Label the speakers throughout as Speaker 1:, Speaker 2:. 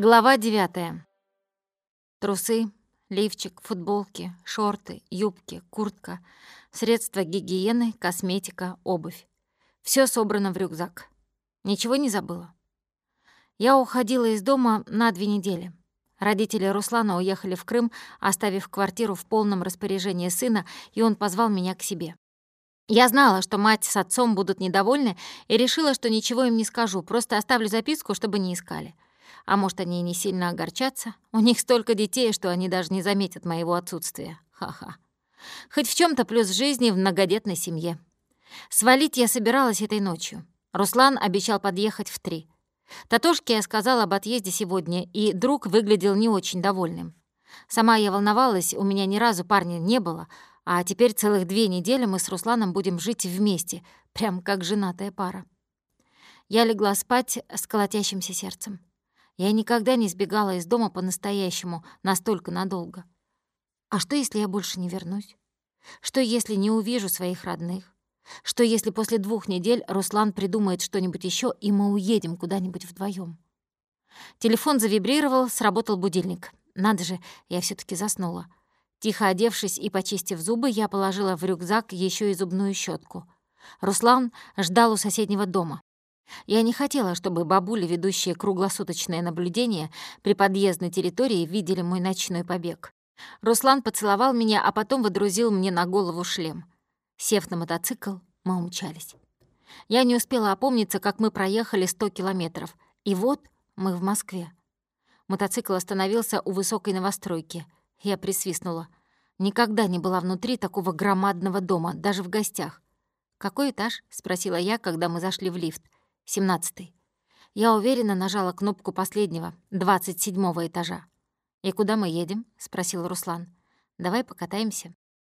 Speaker 1: Глава 9. Трусы, лифчик, футболки, шорты, юбки, куртка, средства гигиены, косметика, обувь. Все собрано в рюкзак. Ничего не забыла. Я уходила из дома на две недели. Родители Руслана уехали в Крым, оставив квартиру в полном распоряжении сына, и он позвал меня к себе. Я знала, что мать с отцом будут недовольны, и решила, что ничего им не скажу, просто оставлю записку, чтобы не искали. А может, они и не сильно огорчатся? У них столько детей, что они даже не заметят моего отсутствия. Ха-ха. Хоть в чем то плюс жизни в многодетной семье. Свалить я собиралась этой ночью. Руслан обещал подъехать в три. Татошке я сказала об отъезде сегодня, и друг выглядел не очень довольным. Сама я волновалась, у меня ни разу парня не было, а теперь целых две недели мы с Русланом будем жить вместе, прям как женатая пара. Я легла спать с колотящимся сердцем. Я никогда не сбегала из дома по-настоящему настолько надолго. А что, если я больше не вернусь? Что, если не увижу своих родных? Что, если после двух недель Руслан придумает что-нибудь еще, и мы уедем куда-нибудь вдвоем? Телефон завибрировал, сработал будильник. Надо же, я все таки заснула. Тихо одевшись и почистив зубы, я положила в рюкзак еще и зубную щетку. Руслан ждал у соседнего дома. Я не хотела, чтобы бабули, ведущие круглосуточное наблюдение при подъездной территории, видели мой ночной побег. Руслан поцеловал меня, а потом водрузил мне на голову шлем. Сев на мотоцикл, мы умчались. Я не успела опомниться, как мы проехали 100 километров. И вот мы в Москве. Мотоцикл остановился у высокой новостройки. Я присвистнула. Никогда не была внутри такого громадного дома, даже в гостях. «Какой этаж?» — спросила я, когда мы зашли в лифт. Семнадцатый. Я уверенно нажала кнопку последнего, двадцать седьмого этажа. «И куда мы едем?» — спросил Руслан. «Давай покатаемся».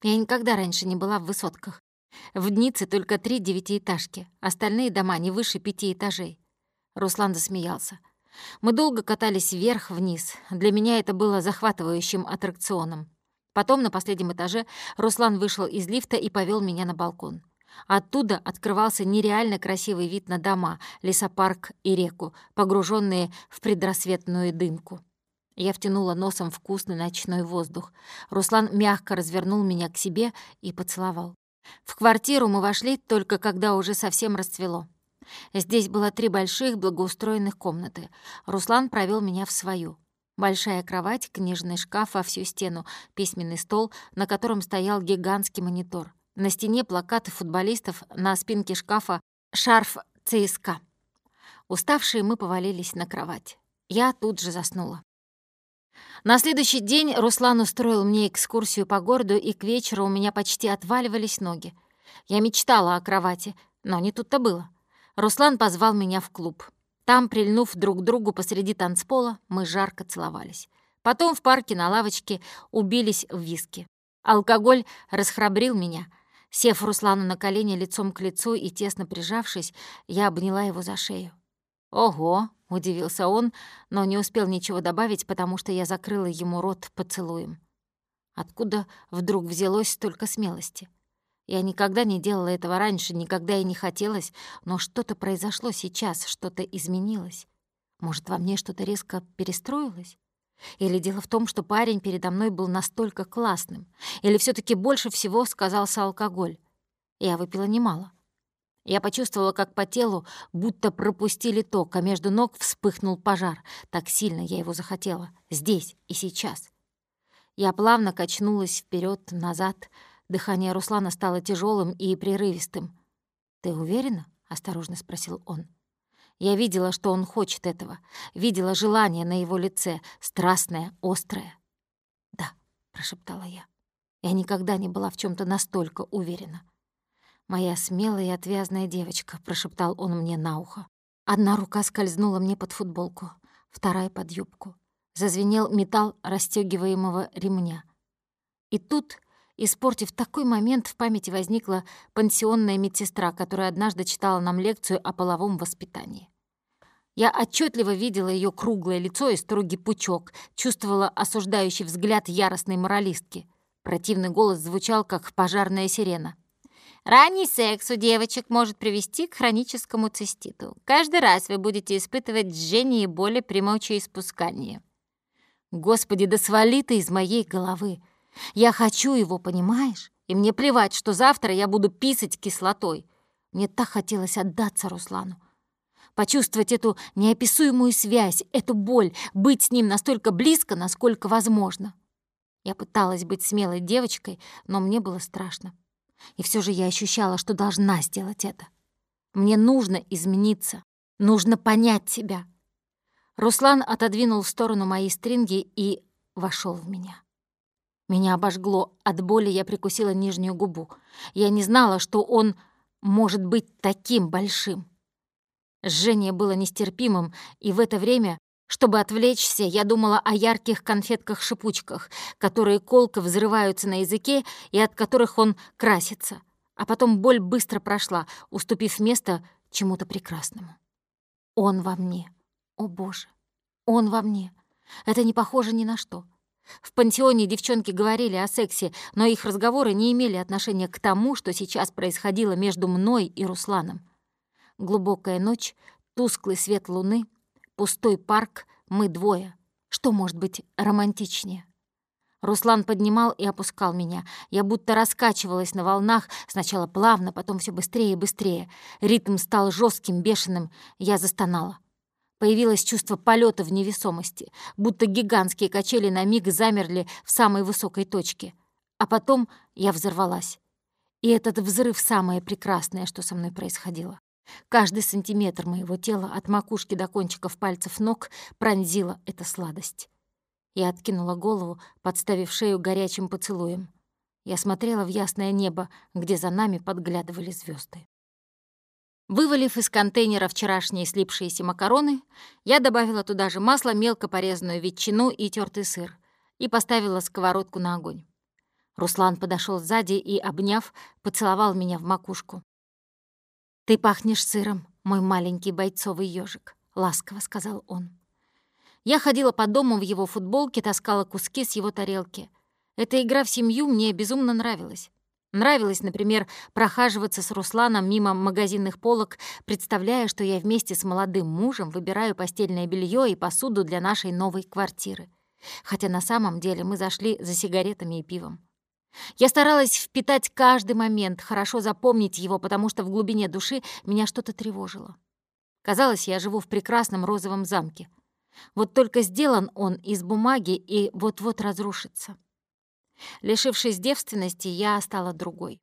Speaker 1: Я никогда раньше не была в высотках. В Днице только три девятиэтажки, остальные дома не выше пяти этажей. Руслан засмеялся. Мы долго катались вверх-вниз. Для меня это было захватывающим аттракционом. Потом на последнем этаже Руслан вышел из лифта и повел меня на балкон. Оттуда открывался нереально красивый вид на дома, лесопарк и реку, погруженные в предрассветную дымку. Я втянула носом вкусный ночной воздух. Руслан мягко развернул меня к себе и поцеловал. В квартиру мы вошли только когда уже совсем расцвело. Здесь было три больших благоустроенных комнаты. Руслан провел меня в свою. Большая кровать, книжный шкаф во всю стену, письменный стол, на котором стоял гигантский монитор. На стене плакаты футболистов, на спинке шкафа шарф ЦСКА. Уставшие мы повалились на кровать. Я тут же заснула. На следующий день Руслан устроил мне экскурсию по городу, и к вечеру у меня почти отваливались ноги. Я мечтала о кровати, но не тут-то было. Руслан позвал меня в клуб. Там, прильнув друг к другу посреди танцпола, мы жарко целовались. Потом в парке на лавочке убились в виски. Алкоголь расхрабрил меня — Сев Руслану на колени лицом к лицу и тесно прижавшись, я обняла его за шею. «Ого!» — удивился он, но не успел ничего добавить, потому что я закрыла ему рот поцелуем. Откуда вдруг взялось столько смелости? Я никогда не делала этого раньше, никогда и не хотелось, но что-то произошло сейчас, что-то изменилось. Может, во мне что-то резко перестроилось? Или дело в том, что парень передо мной был настолько классным? Или все таки больше всего сказался алкоголь? Я выпила немало. Я почувствовала, как по телу будто пропустили ток, а между ног вспыхнул пожар. Так сильно я его захотела. Здесь и сейчас. Я плавно качнулась вперед назад Дыхание Руслана стало тяжелым и прерывистым. «Ты уверена?» — осторожно спросил он. Я видела, что он хочет этого, видела желание на его лице, страстное, острое. «Да», — прошептала я. Я никогда не была в чем то настолько уверена. «Моя смелая и отвязная девочка», — прошептал он мне на ухо. Одна рука скользнула мне под футболку, вторая — под юбку. Зазвенел металл расстёгиваемого ремня. И тут, испортив такой момент, в памяти возникла пансионная медсестра, которая однажды читала нам лекцию о половом воспитании. Я отчетливо видела ее круглое лицо и строгий пучок, чувствовала осуждающий взгляд яростной моралистки. Противный голос звучал, как пожарная сирена. Ранний секс у девочек может привести к хроническому циститу. Каждый раз вы будете испытывать жжение и боли при мочеиспускании. Господи, да свали ты из моей головы. Я хочу его, понимаешь? И мне плевать, что завтра я буду писать кислотой. Мне так хотелось отдаться Руслану. Почувствовать эту неописуемую связь, эту боль, быть с ним настолько близко, насколько возможно. Я пыталась быть смелой девочкой, но мне было страшно. И все же я ощущала, что должна сделать это. Мне нужно измениться, нужно понять себя. Руслан отодвинул в сторону мои стринги и вошел в меня. Меня обожгло, от боли я прикусила нижнюю губу. Я не знала, что он может быть таким большим. Жжение было нестерпимым, и в это время, чтобы отвлечься, я думала о ярких конфетках-шипучках, которые колко взрываются на языке и от которых он красится. А потом боль быстро прошла, уступив место чему-то прекрасному. Он во мне. О, Боже! Он во мне. Это не похоже ни на что. В пансионе девчонки говорили о сексе, но их разговоры не имели отношения к тому, что сейчас происходило между мной и Русланом. Глубокая ночь, тусклый свет луны, пустой парк, мы двое. Что может быть романтичнее? Руслан поднимал и опускал меня. Я будто раскачивалась на волнах, сначала плавно, потом все быстрее и быстрее. Ритм стал жестким, бешеным. Я застонала. Появилось чувство полета в невесомости, будто гигантские качели на миг замерли в самой высокой точке. А потом я взорвалась. И этот взрыв — самое прекрасное, что со мной происходило. Каждый сантиметр моего тела от макушки до кончиков пальцев ног пронзила эта сладость. Я откинула голову, подставив шею горячим поцелуем. Я смотрела в ясное небо, где за нами подглядывали звезды. Вывалив из контейнера вчерашние слипшиеся макароны, я добавила туда же масло, мелко порезанную ветчину и тертый сыр и поставила сковородку на огонь. Руслан подошел сзади и, обняв, поцеловал меня в макушку. «Ты пахнешь сыром, мой маленький бойцовый ежик, ласково сказал он. Я ходила по дому в его футболке, таскала куски с его тарелки. Эта игра в семью мне безумно нравилась. Нравилось, например, прохаживаться с Русланом мимо магазинных полок, представляя, что я вместе с молодым мужем выбираю постельное белье и посуду для нашей новой квартиры. Хотя на самом деле мы зашли за сигаретами и пивом. Я старалась впитать каждый момент, хорошо запомнить его, потому что в глубине души меня что-то тревожило. Казалось, я живу в прекрасном розовом замке. Вот только сделан он из бумаги и вот-вот разрушится. Лишившись девственности, я стала другой.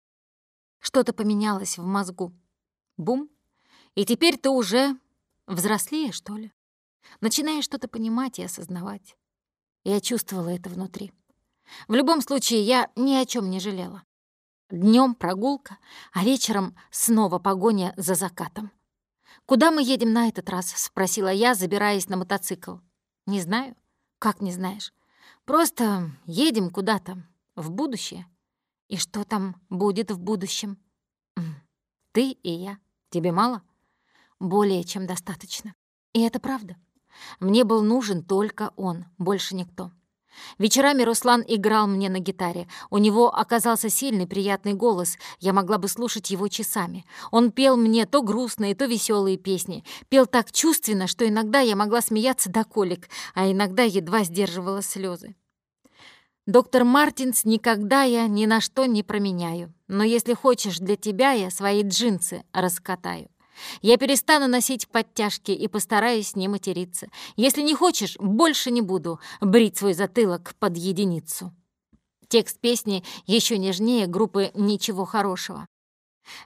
Speaker 1: Что-то поменялось в мозгу. Бум. И теперь ты уже взрослее, что ли? Начинаешь что-то понимать и осознавать. Я чувствовала это внутри. В любом случае, я ни о чем не жалела. Днем прогулка, а вечером снова погоня за закатом. «Куда мы едем на этот раз?» — спросила я, забираясь на мотоцикл. «Не знаю». «Как не знаешь?» Просто едем куда-то, в будущее. И что там будет в будущем? Ты и я. Тебе мало? Более чем достаточно. И это правда. Мне был нужен только он, больше никто. Вечерами Руслан играл мне на гитаре. У него оказался сильный, приятный голос. Я могла бы слушать его часами. Он пел мне то грустные, то веселые песни. Пел так чувственно, что иногда я могла смеяться до колик, а иногда едва сдерживала слезы. Доктор Мартинс никогда я ни на что не променяю. Но если хочешь для тебя, я свои джинсы раскатаю. Я перестану носить подтяжки и постараюсь не материться. Если не хочешь, больше не буду брить свой затылок под единицу. Текст песни еще нежнее группы «Ничего хорошего».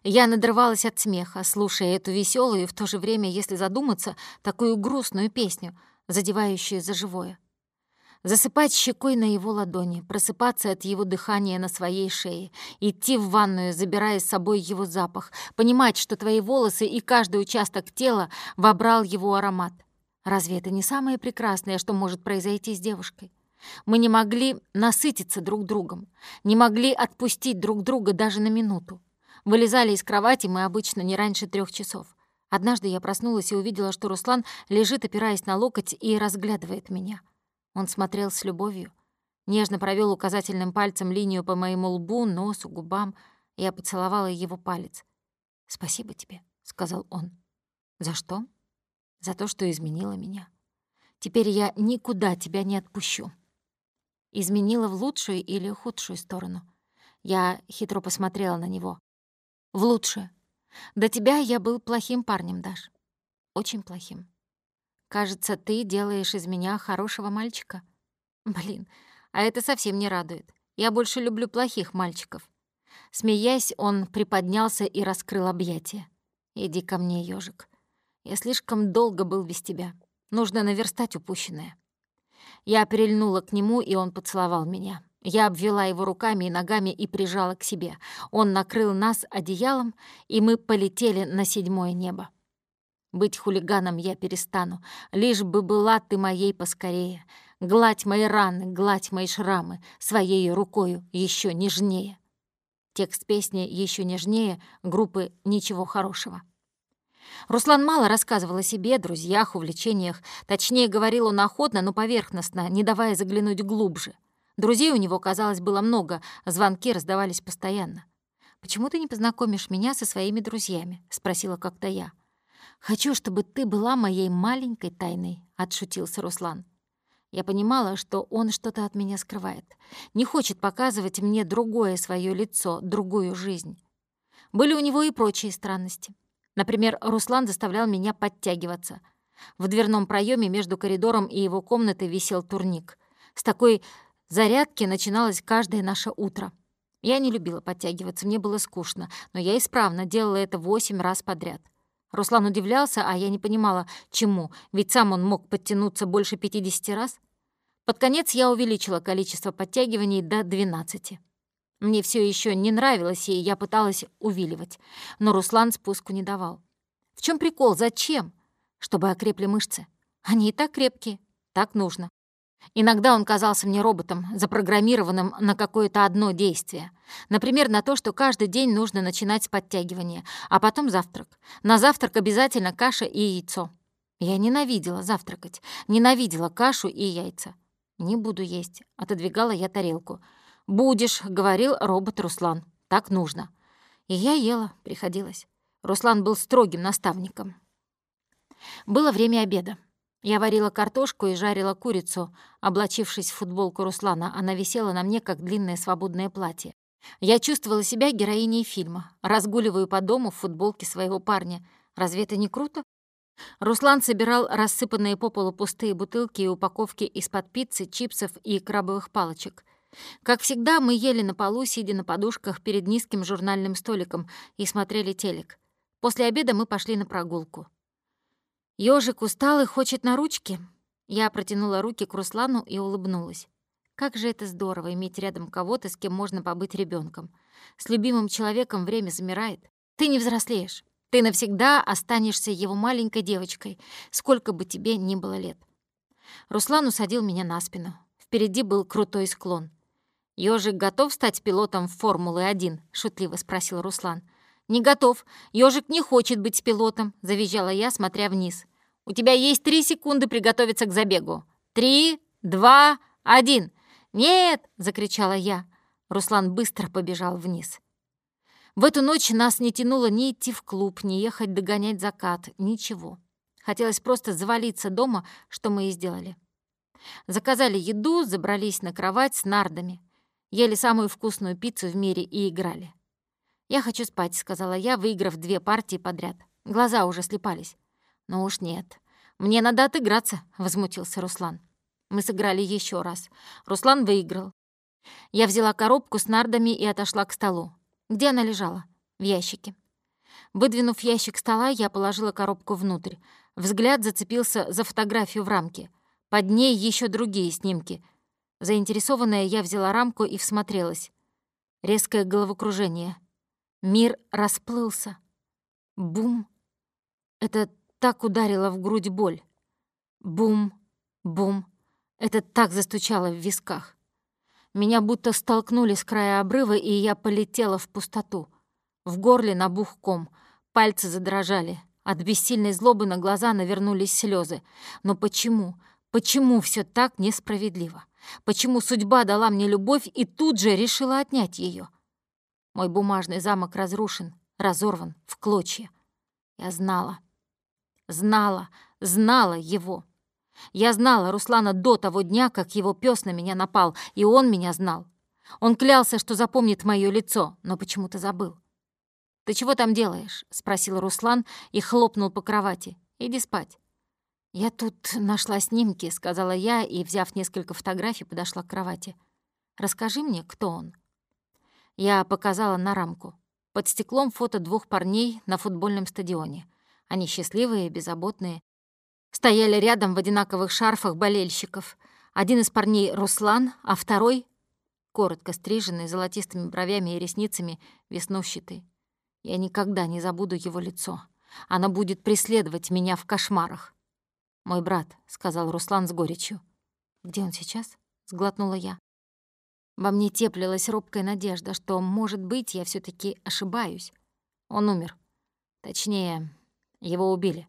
Speaker 1: Я надрывалась от смеха, слушая эту веселую и в то же время, если задуматься, такую грустную песню, задевающую за живое засыпать щекой на его ладони, просыпаться от его дыхания на своей шее, идти в ванную, забирая с собой его запах, понимать, что твои волосы и каждый участок тела вобрал его аромат. Разве это не самое прекрасное, что может произойти с девушкой? Мы не могли насытиться друг другом, не могли отпустить друг друга даже на минуту. Вылезали из кровати мы обычно не раньше трех часов. Однажды я проснулась и увидела, что Руслан лежит, опираясь на локоть, и разглядывает меня. Он смотрел с любовью, нежно провел указательным пальцем линию по моему лбу, носу, губам. Я поцеловала его палец. «Спасибо тебе», — сказал он. «За что?» «За то, что изменила меня. Теперь я никуда тебя не отпущу». Изменила в лучшую или худшую сторону? Я хитро посмотрела на него. «В лучшую. До тебя я был плохим парнем, Даш. Очень плохим. Кажется, ты делаешь из меня хорошего мальчика. Блин, а это совсем не радует. Я больше люблю плохих мальчиков. Смеясь, он приподнялся и раскрыл объятия. «Иди ко мне, ежик. Я слишком долго был без тебя. Нужно наверстать упущенное». Я прильнула к нему, и он поцеловал меня. Я обвела его руками и ногами и прижала к себе. Он накрыл нас одеялом, и мы полетели на седьмое небо. Быть хулиганом я перестану, лишь бы была ты моей поскорее. Гладь мои раны, гладь мои шрамы, своей рукою еще нежнее. Текст песни еще нежнее группы «Ничего хорошего». Руслан мало рассказывал о себе, друзьях, увлечениях. Точнее, говорил он охотно, но поверхностно, не давая заглянуть глубже. Друзей у него, казалось, было много, звонки раздавались постоянно. «Почему ты не познакомишь меня со своими друзьями?» — спросила как-то я. «Хочу, чтобы ты была моей маленькой тайной», — отшутился Руслан. Я понимала, что он что-то от меня скрывает. Не хочет показывать мне другое свое лицо, другую жизнь. Были у него и прочие странности. Например, Руслан заставлял меня подтягиваться. В дверном проеме между коридором и его комнатой висел турник. С такой Зарядки начиналось каждое наше утро. Я не любила подтягиваться, мне было скучно, но я исправно делала это восемь раз подряд. Руслан удивлялся, а я не понимала, чему, ведь сам он мог подтянуться больше 50 раз. Под конец я увеличила количество подтягиваний до 12. Мне все еще не нравилось, и я пыталась увиливать, но Руслан спуску не давал. В чем прикол? Зачем? Чтобы окрепли мышцы. Они и так крепкие. Так нужно. Иногда он казался мне роботом, запрограммированным на какое-то одно действие. Например, на то, что каждый день нужно начинать с подтягивания, а потом завтрак. На завтрак обязательно каша и яйцо. Я ненавидела завтракать, ненавидела кашу и яйца. «Не буду есть», — отодвигала я тарелку. «Будешь», — говорил робот Руслан. «Так нужно». И я ела, приходилось. Руслан был строгим наставником. Было время обеда. Я варила картошку и жарила курицу. Облачившись в футболку Руслана, она висела на мне, как длинное свободное платье. Я чувствовала себя героиней фильма. Разгуливаю по дому в футболке своего парня. Разве это не круто? Руслан собирал рассыпанные по полу пустые бутылки и упаковки из-под пиццы, чипсов и крабовых палочек. Как всегда, мы ели на полу, сидя на подушках перед низким журнальным столиком и смотрели телек. После обеда мы пошли на прогулку. Ёжик устал и хочет на ручки. Я протянула руки к Руслану и улыбнулась. Как же это здорово иметь рядом кого-то, с кем можно побыть ребенком. С любимым человеком время замирает. Ты не взрослеешь. Ты навсегда останешься его маленькой девочкой, сколько бы тебе ни было лет. Руслан усадил меня на спину. Впереди был крутой склон. «Ёжик готов стать пилотом Формулы-1?» — шутливо спросил Руслан. «Не готов. Ёжик не хочет быть пилотом», — завизжала я, смотря вниз. У тебя есть три секунды приготовиться к забегу. Три, два, один. «Нет!» — закричала я. Руслан быстро побежал вниз. В эту ночь нас не тянуло ни идти в клуб, ни ехать догонять закат, ничего. Хотелось просто завалиться дома, что мы и сделали. Заказали еду, забрались на кровать с нардами. Ели самую вкусную пиццу в мире и играли. «Я хочу спать», — сказала я, выиграв две партии подряд. Глаза уже слепались. «Ну уж нет. Мне надо отыграться», — возмутился Руслан. Мы сыграли еще раз. Руслан выиграл. Я взяла коробку с нардами и отошла к столу. Где она лежала? В ящике. Выдвинув ящик стола, я положила коробку внутрь. Взгляд зацепился за фотографию в рамке. Под ней еще другие снимки. Заинтересованная, я взяла рамку и всмотрелась. Резкое головокружение. Мир расплылся. Бум. Это так ударила в грудь боль. Бум, бум. Это так застучало в висках. Меня будто столкнули с края обрыва, и я полетела в пустоту. В горле набух ком, пальцы задрожали. От бессильной злобы на глаза навернулись слезы. Но почему? Почему все так несправедливо? Почему судьба дала мне любовь и тут же решила отнять ее? Мой бумажный замок разрушен, разорван в клочья. Я знала, знала, знала его. Я знала Руслана до того дня, как его пес на меня напал, и он меня знал. Он клялся, что запомнит мое лицо, но почему-то забыл. «Ты чего там делаешь?» — спросил Руслан и хлопнул по кровати. «Иди спать». «Я тут нашла снимки», — сказала я, и, взяв несколько фотографий, подошла к кровати. «Расскажи мне, кто он?» Я показала на рамку. Под стеклом фото двух парней на футбольном стадионе. Они счастливые, беззаботные. Стояли рядом в одинаковых шарфах болельщиков. Один из парней — Руслан, а второй — коротко стриженный, золотистыми бровями и ресницами, веснущатый. Я никогда не забуду его лицо. Оно будет преследовать меня в кошмарах. «Мой брат», — сказал Руслан с горечью. «Где он сейчас?» — сглотнула я. Во мне теплилась робкая надежда, что, может быть, я все таки ошибаюсь. Он умер. Точнее, его убили.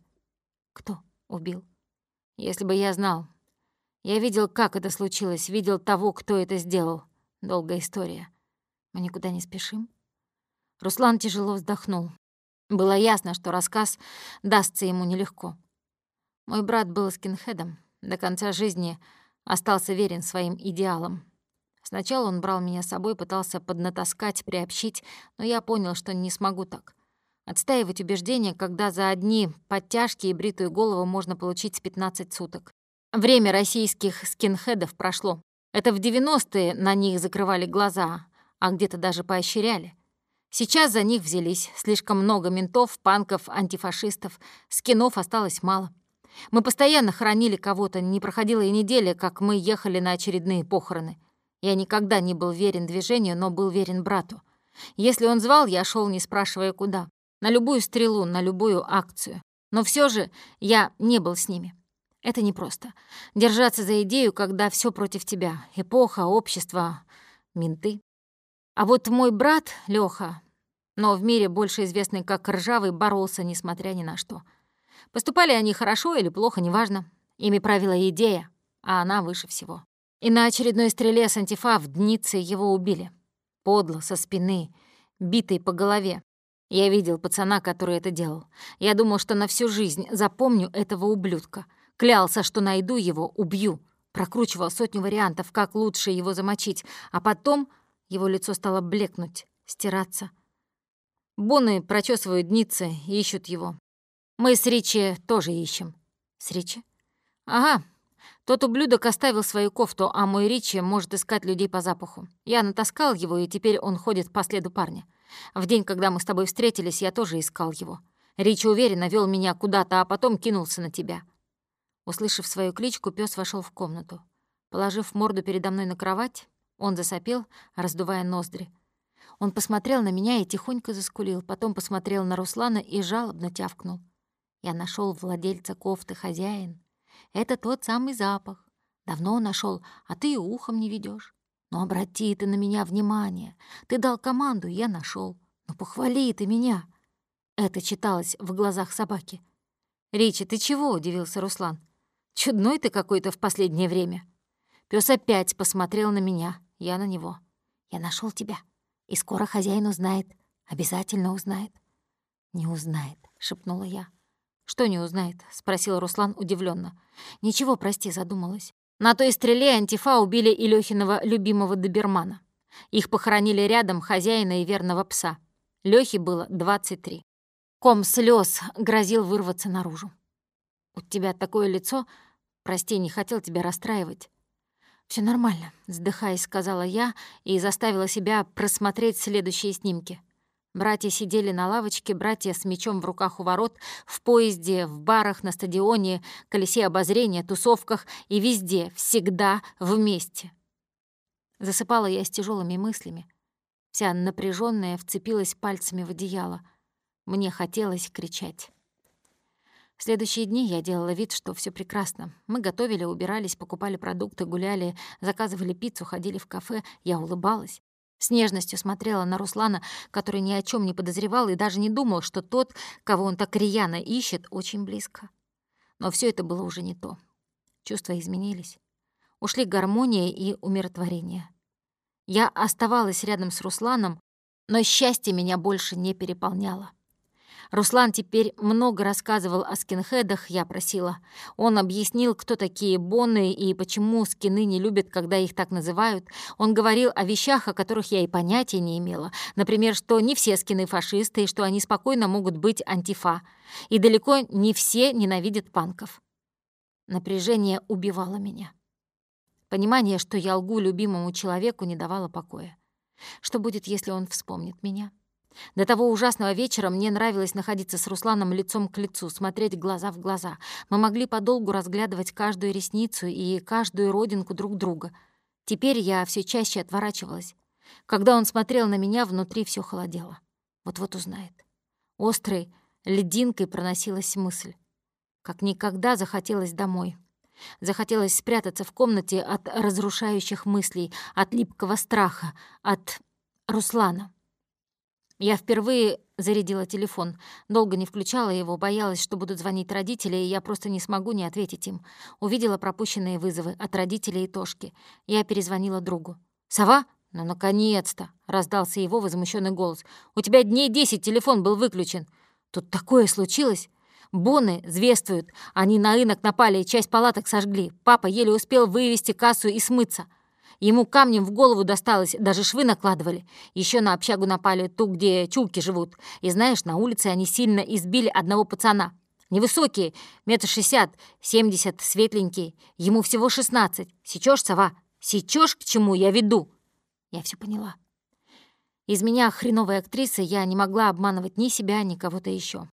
Speaker 1: Кто убил? Если бы я знал. Я видел, как это случилось, видел того, кто это сделал. Долгая история. Мы никуда не спешим. Руслан тяжело вздохнул. Было ясно, что рассказ дастся ему нелегко. Мой брат был скинхедом, до конца жизни остался верен своим идеалам. Сначала он брал меня с собой, пытался поднатаскать, приобщить, но я понял, что не смогу так. Отстаивать убеждения, когда за одни подтяжки и бритую голову можно получить 15 суток. Время российских скинхедов прошло. Это в 90-е на них закрывали глаза, а где-то даже поощряли. Сейчас за них взялись. Слишком много ментов, панков, антифашистов. Скинов осталось мало. Мы постоянно хоронили кого-то, не проходила и неделя, как мы ехали на очередные похороны. Я никогда не был верен движению, но был верен брату. Если он звал, я шел, не спрашивая куда. На любую стрелу, на любую акцию. Но все же я не был с ними. Это непросто. Держаться за идею, когда все против тебя. Эпоха, общество, менты. А вот мой брат, Лёха, но в мире больше известный как Ржавый, боролся, несмотря ни на что — Поступали они хорошо или плохо, неважно. Ими правила идея, а она выше всего. И на очередной стреле с антифа в днице его убили. Подло, со спины, битый по голове. Я видел пацана, который это делал. Я думал, что на всю жизнь запомню этого ублюдка. Клялся, что найду его, убью. Прокручивал сотню вариантов, как лучше его замочить. А потом его лицо стало блекнуть, стираться. Боны прочесывают дницы ищут его. Мы с Ричи тоже ищем. С Ричи? Ага. Тот ублюдок оставил свою кофту, а мой Ричи может искать людей по запаху. Я натаскал его, и теперь он ходит по следу парня. В день, когда мы с тобой встретились, я тоже искал его. Ричи уверенно вел меня куда-то, а потом кинулся на тебя. Услышав свою кличку, пес вошел в комнату. Положив морду передо мной на кровать, он засопел, раздувая ноздри. Он посмотрел на меня и тихонько заскулил, потом посмотрел на Руслана и жалобно тявкнул. Я нашел владельца кофты хозяин. Это тот самый запах. Давно нашел, а ты и ухом не ведешь. Но обрати ты на меня внимание. Ты дал команду, я нашел. Ну похвали ты меня. Это читалось в глазах собаки. «Ричи, ты чего?» — удивился Руслан. «Чудной ты какой-то в последнее время». Пёс опять посмотрел на меня, я на него. «Я нашел тебя, и скоро хозяин узнает. Обязательно узнает». «Не узнает», — шепнула я. «Что не узнает?» — спросил Руслан удивленно. «Ничего, прости, задумалась. На той стреле антифа убили Илёхиного любимого добермана. Их похоронили рядом хозяина и верного пса. Лёхе было 23. Ком слез грозил вырваться наружу. «У тебя такое лицо. Прости, не хотел тебя расстраивать». Все нормально», — вздыхаясь, сказала я и заставила себя просмотреть следующие снимки. Братья сидели на лавочке, братья с мечом в руках у ворот, в поезде, в барах, на стадионе, колесе обозрения, тусовках и везде, всегда вместе. Засыпала я с тяжелыми мыслями. Вся напряженная вцепилась пальцами в одеяло. Мне хотелось кричать. В следующие дни я делала вид, что все прекрасно. Мы готовили, убирались, покупали продукты, гуляли, заказывали пиццу, ходили в кафе. Я улыбалась. С нежностью смотрела на Руслана, который ни о чем не подозревал и даже не думал, что тот, кого он так рьяно ищет, очень близко. Но все это было уже не то. Чувства изменились. Ушли гармония и умиротворение. Я оставалась рядом с Русланом, Но счастье меня больше не переполняло. Руслан теперь много рассказывал о скинхедах, я просила. Он объяснил, кто такие боны и почему скины не любят, когда их так называют. Он говорил о вещах, о которых я и понятия не имела. Например, что не все скины фашисты, и что они спокойно могут быть антифа. И далеко не все ненавидят панков. Напряжение убивало меня. Понимание, что я лгу любимому человеку, не давало покоя. Что будет, если он вспомнит меня? До того ужасного вечера мне нравилось находиться с Русланом лицом к лицу, смотреть глаза в глаза. Мы могли подолгу разглядывать каждую ресницу и каждую родинку друг друга. Теперь я все чаще отворачивалась. Когда он смотрел на меня, внутри все холодело. Вот-вот узнает. Острой лединкой проносилась мысль. Как никогда захотелось домой. Захотелось спрятаться в комнате от разрушающих мыслей, от липкого страха, от Руслана. Я впервые зарядила телефон. Долго не включала его, боялась, что будут звонить родители, и я просто не смогу не ответить им. Увидела пропущенные вызовы от родителей и Тошки. Я перезвонила другу. «Сова? Ну, наконец-то!» — раздался его возмущенный голос. «У тебя дней десять телефон был выключен. Тут такое случилось!» Боны звествуют. Они на рынок напали и часть палаток сожгли. Папа еле успел вывести кассу и смыться. Ему камнем в голову досталось, даже швы накладывали. Еще на общагу напали, ту, где чулки живут. И знаешь, на улице они сильно избили одного пацана. Невысокий, метр шестьдесят, семьдесят, светленький. Ему всего шестнадцать. Сечешь, сова? Сечешь, к чему я веду?» Я все поняла. Из меня хреновой актрисы я не могла обманывать ни себя, ни кого-то еще.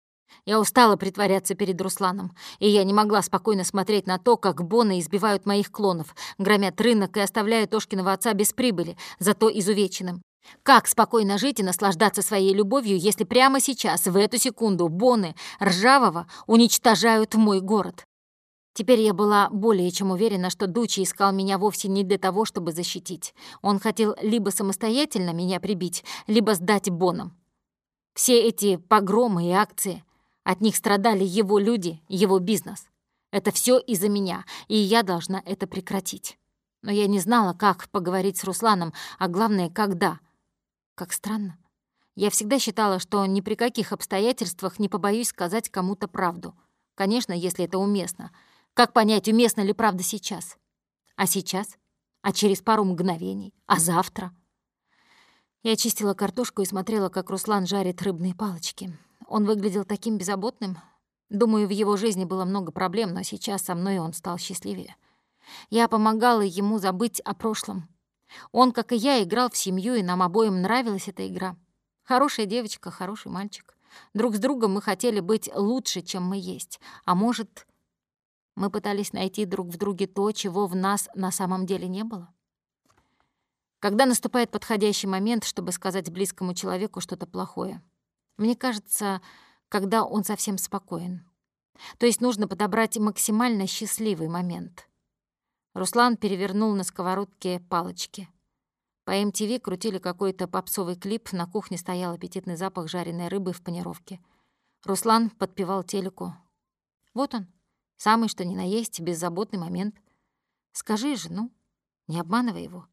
Speaker 1: Я устала притворяться перед Русланом, и я не могла спокойно смотреть на то, как боны избивают моих клонов, громят рынок и оставляют Тошкиного отца без прибыли, зато изувеченным. Как спокойно жить и наслаждаться своей любовью, если прямо сейчас, в эту секунду, боны Ржавого уничтожают мой город? Теперь я была более чем уверена, что Дучи искал меня вовсе не для того, чтобы защитить. Он хотел либо самостоятельно меня прибить, либо сдать бонам. Все эти погромы и акции — от них страдали его люди, его бизнес. Это все из-за меня, и я должна это прекратить. Но я не знала, как поговорить с Русланом, а главное, когда. Как странно. Я всегда считала, что ни при каких обстоятельствах не побоюсь сказать кому-то правду. Конечно, если это уместно. Как понять, уместна ли правда сейчас? А сейчас? А через пару мгновений? А завтра? Я чистила картошку и смотрела, как Руслан жарит рыбные палочки. Он выглядел таким беззаботным. Думаю, в его жизни было много проблем, но сейчас со мной он стал счастливее. Я помогала ему забыть о прошлом. Он, как и я, играл в семью, и нам обоим нравилась эта игра. Хорошая девочка, хороший мальчик. Друг с другом мы хотели быть лучше, чем мы есть. А может, мы пытались найти друг в друге то, чего в нас на самом деле не было? Когда наступает подходящий момент, чтобы сказать близкому человеку что-то плохое — мне кажется, когда он совсем спокоен. То есть нужно подобрать максимально счастливый момент. Руслан перевернул на сковородке палочки. По MTV крутили какой-то попсовый клип, на кухне стоял аппетитный запах жареной рыбы в панировке. Руслан подпевал телеку. Вот он, самый что ни на есть, беззаботный момент. Скажи же, ну, не обманывай его.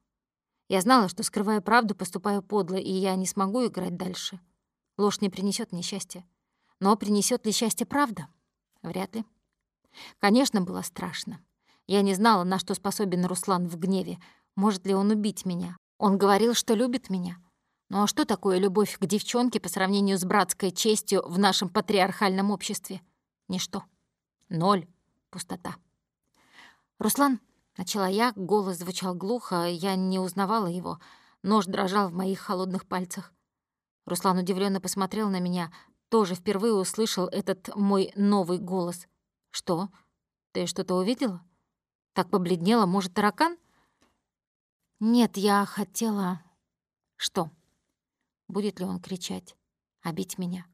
Speaker 1: Я знала, что, скрывая правду, поступаю подло, и я не смогу играть дальше. Ложь не принесет мне счастья. Но принесет ли счастье правда? Вряд ли. Конечно, было страшно. Я не знала, на что способен Руслан в гневе. Может ли он убить меня? Он говорил, что любит меня. Ну а что такое любовь к девчонке по сравнению с братской честью в нашем патриархальном обществе? Ничто. Ноль. Пустота. «Руслан», — начала я, голос звучал глухо, я не узнавала его. Нож дрожал в моих холодных пальцах. Руслан удивленно посмотрел на меня, тоже впервые услышал этот мой новый голос. «Что? Ты что-то увидела? Так побледнела, может, таракан?» «Нет, я хотела...» «Что? Будет ли он кричать? Обить меня?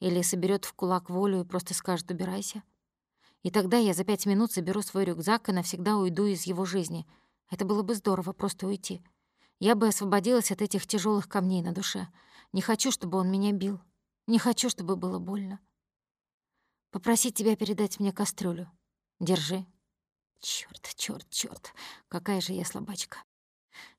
Speaker 1: Или соберет в кулак волю и просто скажет «убирайся»?» И тогда я за пять минут заберу свой рюкзак и навсегда уйду из его жизни. Это было бы здорово, просто уйти. Я бы освободилась от этих тяжелых камней на душе. Не хочу, чтобы он меня бил. Не хочу, чтобы было больно. Попросить тебя передать мне кастрюлю. Держи. Чёрт, чёрт, чёрт. Какая же я слабачка.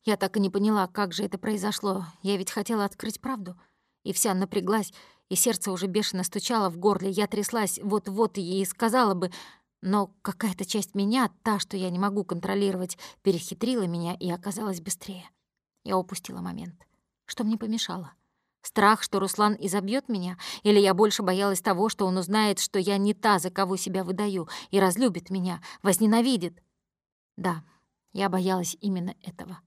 Speaker 1: Я так и не поняла, как же это произошло. Я ведь хотела открыть правду. И вся напряглась, и сердце уже бешено стучало в горле. Я тряслась вот-вот и сказала бы, но какая-то часть меня, та, что я не могу контролировать, перехитрила меня и оказалась быстрее. Я упустила момент. Что мне помешало? Страх, что Руслан изобьет меня? Или я больше боялась того, что он узнает, что я не та, за кого себя выдаю, и разлюбит меня, возненавидит? Да, я боялась именно этого.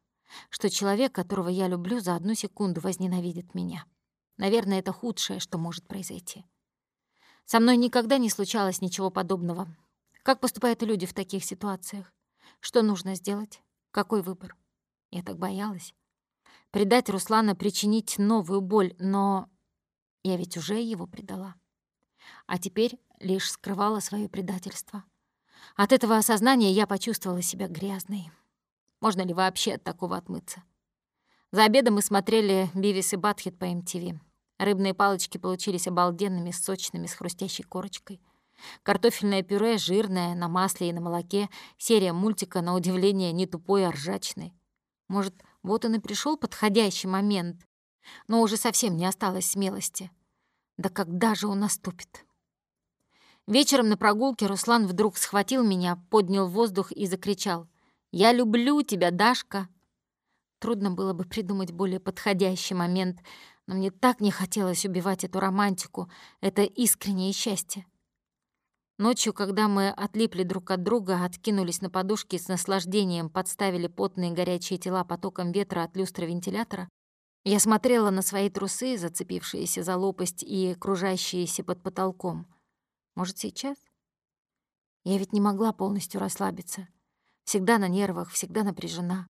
Speaker 1: Что человек, которого я люблю, за одну секунду возненавидит меня. Наверное, это худшее, что может произойти. Со мной никогда не случалось ничего подобного. Как поступают люди в таких ситуациях? Что нужно сделать? Какой выбор? Я так боялась предать Руслана, причинить новую боль, но я ведь уже его предала. А теперь лишь скрывала свое предательство. От этого осознания я почувствовала себя грязной. Можно ли вообще от такого отмыться? За обедом мы смотрели «Бивис и Батхет» по MTV. Рыбные палочки получились обалденными, сочными, с хрустящей корочкой. Картофельное пюре жирное, на масле и на молоке. Серия мультика, на удивление, не тупой, а ржачной. Может, вот он и пришел подходящий момент, но уже совсем не осталось смелости. Да когда же он наступит? Вечером на прогулке Руслан вдруг схватил меня, поднял воздух и закричал. «Я люблю тебя, Дашка!» Трудно было бы придумать более подходящий момент, но мне так не хотелось убивать эту романтику, это искреннее счастье. Ночью, когда мы отлипли друг от друга, откинулись на подушки с наслаждением подставили потные горячие тела потоком ветра от люстры вентилятора, я смотрела на свои трусы, зацепившиеся за лопасть и кружащиеся под потолком. Может, сейчас? Я ведь не могла полностью расслабиться. Всегда на нервах, всегда напряжена.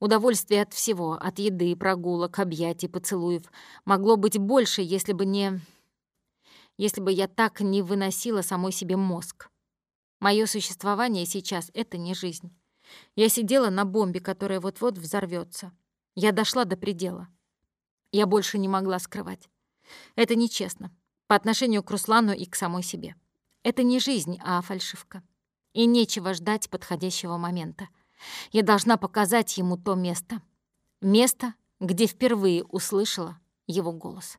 Speaker 1: Удовольствие от всего, от еды, прогулок, объятий, поцелуев, могло быть больше, если бы не если бы я так не выносила самой себе мозг. Мое существование сейчас — это не жизнь. Я сидела на бомбе, которая вот-вот взорвется. Я дошла до предела. Я больше не могла скрывать. Это нечестно. По отношению к Руслану и к самой себе. Это не жизнь, а фальшивка. И нечего ждать подходящего момента. Я должна показать ему то место. Место, где впервые услышала его голос.